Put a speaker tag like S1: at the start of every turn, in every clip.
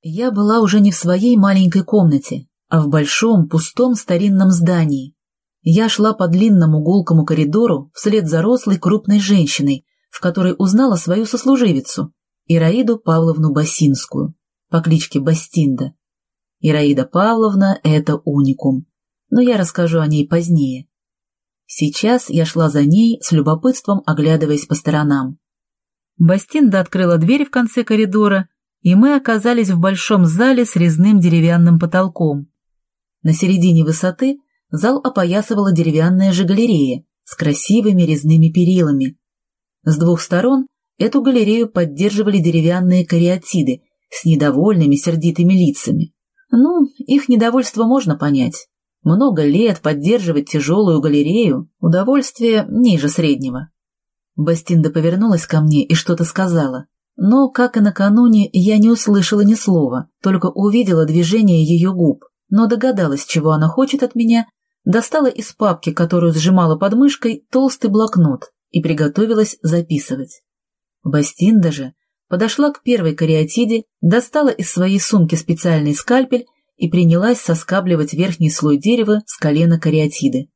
S1: Я была уже не в своей маленькой комнате, а в большом, пустом старинном здании. Я шла по длинному гулкому коридору вслед за рослой крупной женщиной, в которой узнала свою сослуживицу, Ираиду Павловну Басинскую, по кличке Бастинда. Ираида Павловна — это уникум, но я расскажу о ней позднее. Сейчас я шла за ней, с любопытством оглядываясь по сторонам. Бастинда открыла дверь в конце коридора, и мы оказались в большом зале с резным деревянным потолком. На середине высоты зал опоясывала деревянная же галерея с красивыми резными перилами. С двух сторон эту галерею поддерживали деревянные кариатиды с недовольными сердитыми лицами. Ну, их недовольство можно понять. Много лет поддерживать тяжелую галерею – удовольствие ниже среднего. Бастинда повернулась ко мне и что-то сказала. Но, как и накануне, я не услышала ни слова, только увидела движение ее губ, но догадалась, чего она хочет от меня, достала из папки, которую сжимала под мышкой, толстый блокнот и приготовилась записывать. Бастинда же подошла к первой кариатиде, достала из своей сумки специальный скальпель и принялась соскабливать верхний слой дерева с колена кариатиды.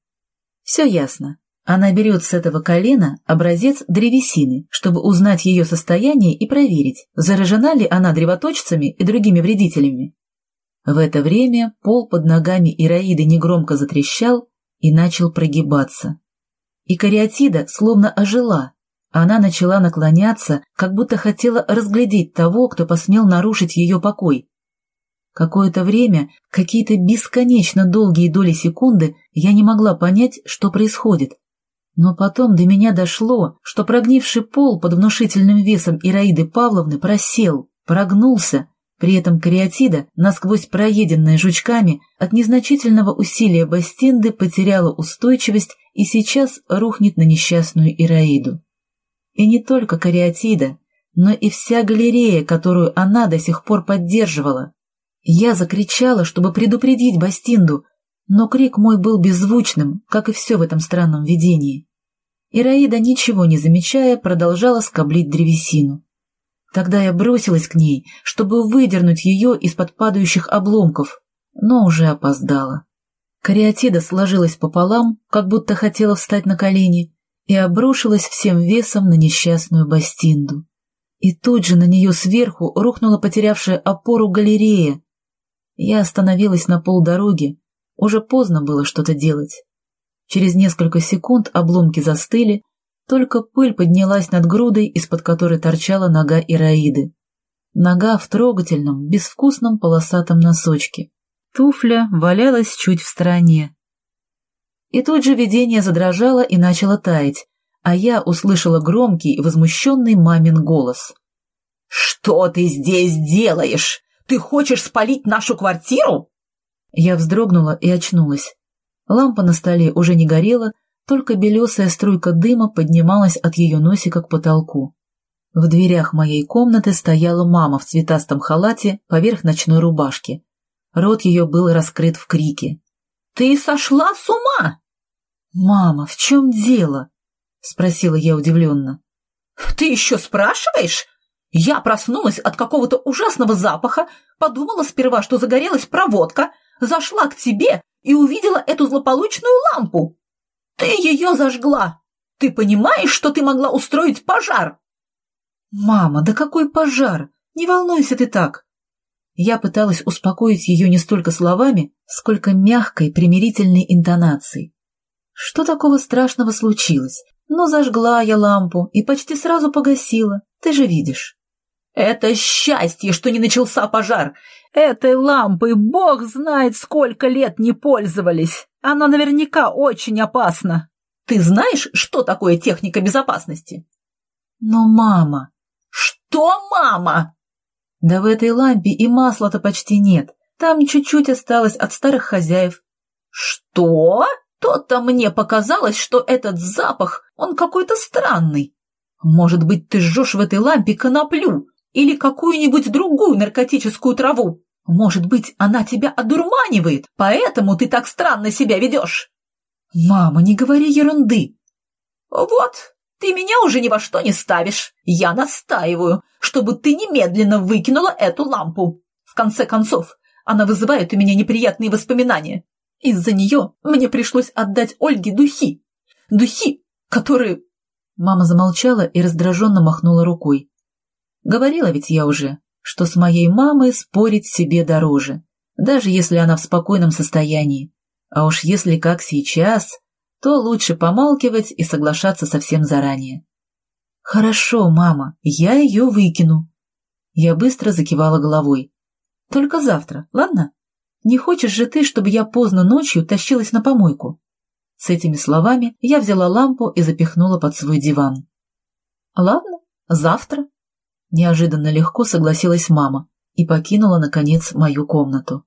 S1: Все ясно. Она берет с этого колена образец древесины, чтобы узнать ее состояние и проверить, заражена ли она древоточцами и другими вредителями. В это время пол под ногами Ираиды негромко затрещал и начал прогибаться. И кариатида словно ожила. Она начала наклоняться, как будто хотела разглядеть того, кто посмел нарушить ее покой. Какое-то время, какие-то бесконечно долгие доли секунды, я не могла понять, что происходит. Но потом до меня дошло, что прогнивший пол под внушительным весом Ираиды Павловны просел, прогнулся, при этом кариатида, насквозь проеденная жучками, от незначительного усилия Бастинды потеряла устойчивость и сейчас рухнет на несчастную Ираиду. И не только кариатида, но и вся галерея, которую она до сих пор поддерживала. Я закричала, чтобы предупредить Бастинду, но крик мой был беззвучным, как и все в этом странном видении. Ираида, ничего не замечая, продолжала скоблить древесину. Тогда я бросилась к ней, чтобы выдернуть ее из-под падающих обломков, но уже опоздала. Кариатида сложилась пополам, как будто хотела встать на колени, и обрушилась всем весом на несчастную Бастинду. И тут же на нее сверху рухнула потерявшая опору галерея. Я остановилась на полдороги, уже поздно было что-то делать. Через несколько секунд обломки застыли, только пыль поднялась над грудой, из-под которой торчала нога Ираиды. Нога в трогательном, безвкусном полосатом носочке. Туфля валялась чуть в стороне. И тут же видение задрожало и начало таять, а я услышала громкий, возмущенный мамин голос. «Что ты здесь делаешь? Ты хочешь спалить нашу квартиру?» Я вздрогнула и очнулась. Лампа на столе уже не горела, только белесая струйка дыма поднималась от ее носика к потолку. В дверях моей комнаты стояла мама в цветастом халате поверх ночной рубашки. Рот ее был раскрыт в крике. «Ты сошла с ума!» «Мама, в чем дело?» — спросила я удивленно. «Ты еще спрашиваешь? Я проснулась от какого-то ужасного запаха, подумала сперва, что загорелась проводка, зашла к тебе и увидела эту злополучную лампу. Ты ее зажгла. Ты понимаешь, что ты могла устроить пожар? Мама, да какой пожар? Не волнуйся ты так. Я пыталась успокоить ее не столько словами, сколько мягкой примирительной интонацией. Что такого страшного случилось? Но зажгла я лампу и почти сразу погасила, ты же видишь. Это счастье, что не начался пожар. Этой лампой бог знает, сколько лет не пользовались. Она наверняка очень опасна. Ты знаешь, что такое техника безопасности? Но мама... Что мама? Да в этой лампе и масла-то почти нет. Там чуть-чуть осталось от старых хозяев. Что? То-то мне показалось, что этот запах, он какой-то странный. Может быть, ты жжешь в этой лампе коноплю или какую-нибудь другую наркотическую траву? Может быть, она тебя одурманивает, поэтому ты так странно себя ведешь? Мама, не говори ерунды. Вот, ты меня уже ни во что не ставишь. Я настаиваю, чтобы ты немедленно выкинула эту лампу.
S2: В конце концов, она вызывает у меня неприятные воспоминания. Из-за нее мне пришлось отдать Ольге духи. Духи, которые...»
S1: Мама замолчала и раздраженно махнула рукой. «Говорила ведь я уже, что с моей мамой спорить себе дороже, даже если она в спокойном состоянии. А уж если как сейчас, то лучше помалкивать и соглашаться совсем заранее. «Хорошо, мама, я ее выкину». Я быстро закивала головой. «Только завтра, ладно?» Не хочешь же ты, чтобы я поздно ночью тащилась на помойку?» С этими словами я взяла лампу и запихнула под свой диван. «Ладно, завтра». Неожиданно легко согласилась мама и покинула, наконец, мою комнату.